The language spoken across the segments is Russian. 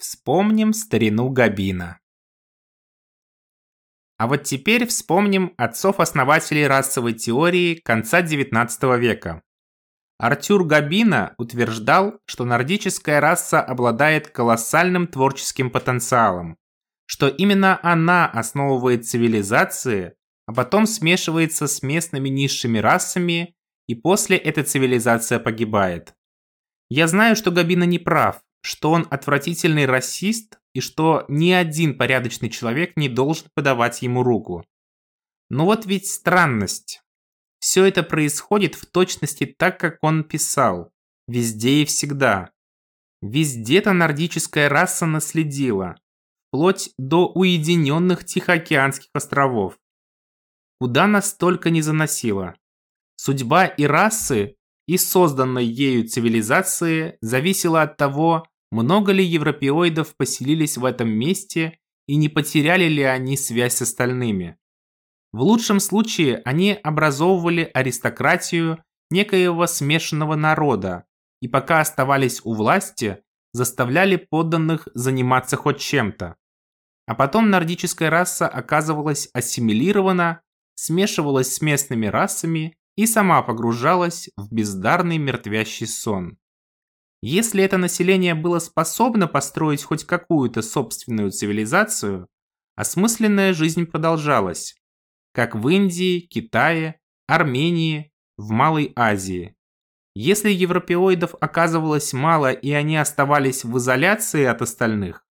Вспомним старину Габина. А вот теперь вспомним отцов-основателей расовой теории конца XIX века. Артюр Габина утверждал, что нордическая раса обладает колоссальным творческим потенциалом, что именно она основывает цивилизации, а потом смешивается с местными низшими расами, и после эта цивилизация погибает. Я знаю, что Габина не прав, что он отвратительный расист и что ни один порядочный человек не должен подавать ему руку. Но вот ведь странность. Все это происходит в точности так, как он писал. Везде и всегда. Везде-то нордическая раса наследила. Вплоть до уединенных Тихоокеанских островов. Куда нас только не заносило. Судьба и расы и созданной ею цивилизации зависела от того, много ли европеоидов поселились в этом месте и не потеряли ли они связь с остальными. В лучшем случае они образовывали аристократию некоего смешанного народа и пока оставались у власти, заставляли подданных заниматься хоть чем-то. А потом нордическая раса оказывалась ассимилирована, смешивалась с местными расами и сама погружалась в бездарный мертвящий сон. Если это население было способно построить хоть какую-то собственную цивилизацию, осмысленная жизнь продолжалась, как в Индии, Китае, Армении, в Малой Азии. Если европеоидов оказывалось мало и они оставались в изоляции от остальных,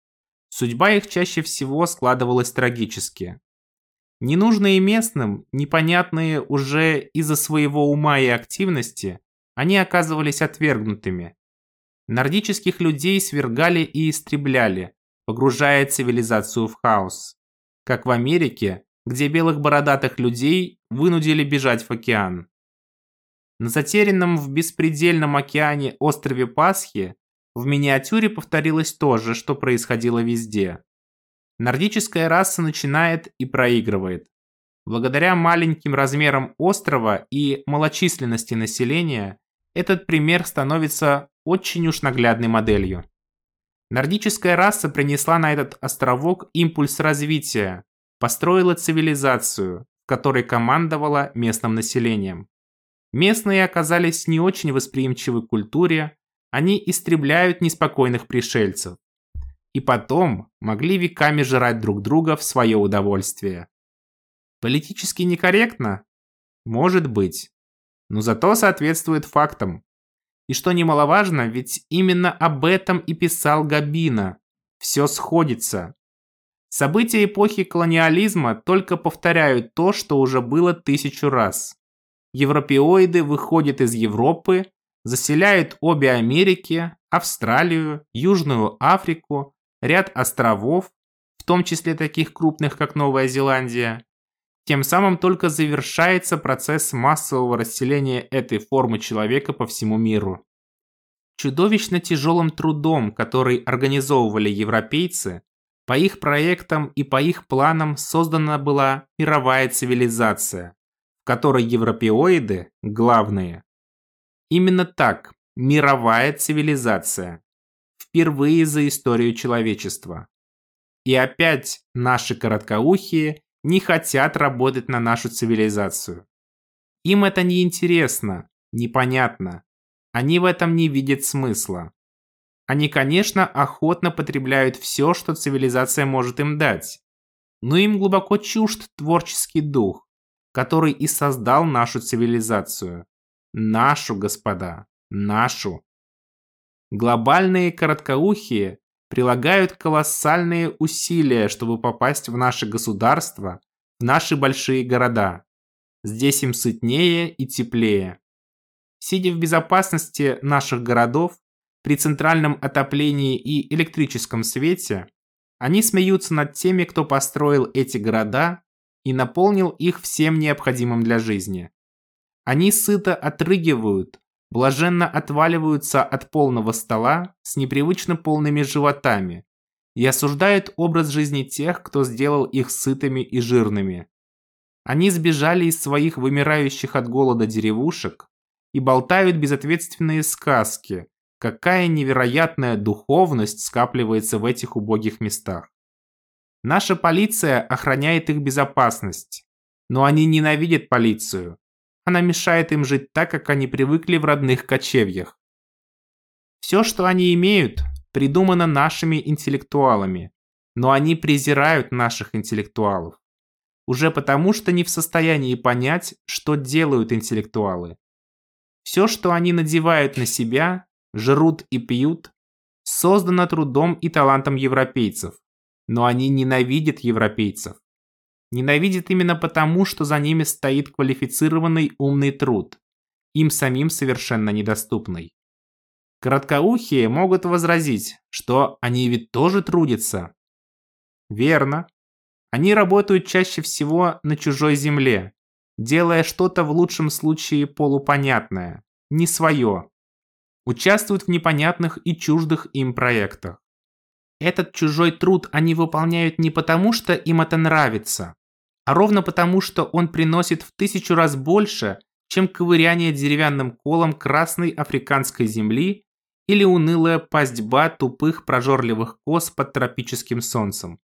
судьба их чаще всего складывалась трагически. Ненужные местным, непонятные уже из-за своего ума и активности, они оказывались отвергнутыми. Нордических людей свергали и истребляли, погружая цивилизацию в хаос. Как в Америке, где белых бородатых людей вынудили бежать в океан. На затерянном в беспредельном океане острове Пасхи в миниатюре повторилось то же, что происходило везде. Нордическая раса начинает и проигрывает. Благодаря маленьким размерам острова и малочисленности населения, этот пример становится очень уж наглядной моделью. Нордическая раса принесла на этот островок импульс развития, построила цивилизацию, которой командовала местным населением. Местные оказались не очень восприимчивы к культуре, они истребляют неспокойных пришельцев и потом могли веками жрать друг друга в свое удовольствие. Политически некорректно? Может быть. Но зато соответствует фактам. И что немаловажно, ведь именно об этом и писал Габина. Все сходится. События эпохи колониализма только повторяют то, что уже было тысячу раз. Европеоиды выходят из Европы, заселяют обе Америки, Австралию, Южную Африку, ряд островов, в том числе таких крупных, как Новая Зеландия. Тем самым только завершается процесс массового расселения этой формы человека по всему миру. Чудовищно тяжелым трудом, который организовывали европейцы, по их проектам и по их планам создана была мировая цивилизация, в которой европеоиды – главные. Именно так, мировая цивилизация впервые за историю человечества. И опять наши короткоухие не хотят работать на нашу цивилизацию. Им это не интересно, непонятно. Они в этом не видят смысла. Они, конечно, охотно потребляют все, что цивилизация может им дать. Но им глубоко чужд творческий дух, который и создал нашу цивилизацию. Нашу, господа, нашу. Глобальные короткоухие прилагают колоссальные усилия, чтобы попасть в наше государство, в наши большие города. Здесь им сытнее и теплее. Сидя в безопасности наших городов, при центральном отоплении и электрическом свете, они смеются над теми, кто построил эти города и наполнил их всем необходимым для жизни. Они сыто отрыгивают, блаженно отваливаются от полного стола с непривычно полными животами и осуждают образ жизни тех, кто сделал их сытыми и жирными. Они сбежали из своих вымирающих от голода деревушек и болтают безответственные сказки, какая невероятная духовность скапливается в этих убогих местах. Наша полиция охраняет их безопасность, но они ненавидят полицию. Она мешает им жить так, как они привыкли в родных кочевьях. Все, что они имеют, придумано нашими интеллектуалами, но они презирают наших интеллектуалов. Уже потому, что не в состоянии понять, что делают интеллектуалы. Все, что они надевают на себя, жрут и пьют, создано трудом и талантом европейцев. Но они ненавидят европейцев. Ненавидят именно потому, что за ними стоит квалифицированный умный труд, им самим совершенно недоступный. Короткоухие могут возразить, что они ведь тоже трудятся. Верно. Они работают чаще всего на чужой земле, делая что-то в лучшем случае полупонятное, не свое. Участвуют в непонятных и чуждых им проектах. Этот чужой труд они выполняют не потому, что им это нравится, а ровно потому, что он приносит в тысячу раз больше, чем ковыряние деревянным колом красной африканской земли или унылая пастьба тупых прожорливых коз под тропическим солнцем.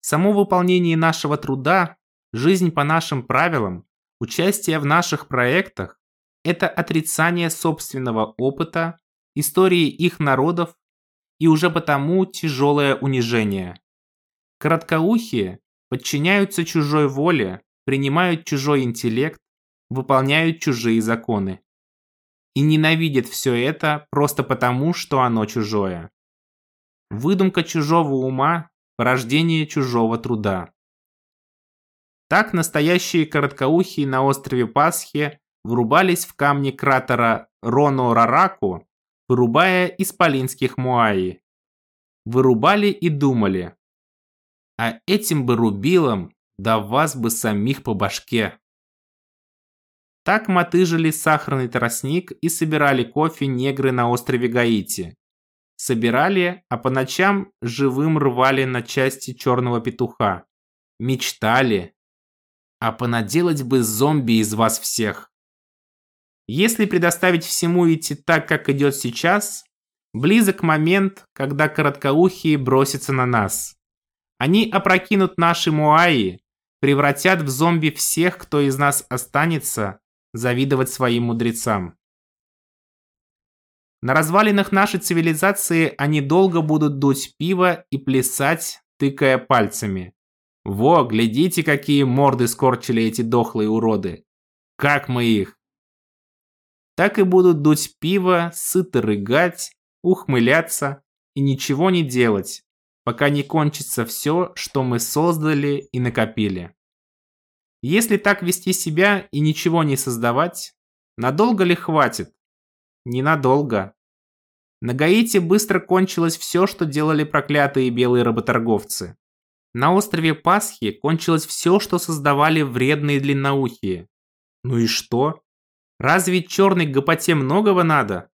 Само выполнение нашего труда, жизнь по нашим правилам, участие в наших проектах – это отрицание собственного опыта, истории их народов и уже потому тяжелое унижение. Короткоухие подчиняются чужой воле, принимают чужой интеллект, выполняют чужие законы и ненавидит все это просто потому, что оно чужое. Выдумка чужого ума – порождение чужого труда. Так настоящие короткоухие на острове Пасхи врубались в камни кратера Роно-Рараку, вырубая исполинских муаи. Вырубали и думали, а этим бы рубилом да вас бы самих по башке. Так мотыжили сахарный тростник и собирали кофе негры на острове Гаити. Собирали, а по ночам живым рвали на части черного петуха. Мечтали. А понаделать бы зомби из вас всех. Если предоставить всему идти так, как идет сейчас, близок момент, когда короткоухие бросятся на нас. Они опрокинут наши муаи, превратят в зомби всех, кто из нас останется, завидовать своим мудрецам. На развалинах нашей цивилизации они долго будут дуть пиво и плясать, тыкая пальцами. Во, глядите, какие морды скорчили эти дохлые уроды. Как мы их. Так и будут дуть пиво, сыто рыгать, ухмыляться и ничего не делать, пока не кончится все, что мы создали и накопили. Если так вести себя и ничего не создавать, надолго ли хватит? Ненадолго. На Гаити быстро кончилось все, что делали проклятые белые работорговцы. На острове Пасхи кончилось все, что создавали вредные длинноухие. Ну и что? Разве черной гопоте многого надо?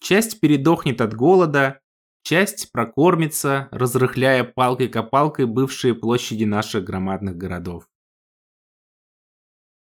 Часть передохнет от голода, часть прокормится, разрыхляя палкой-копалкой бывшие площади наших громадных городов.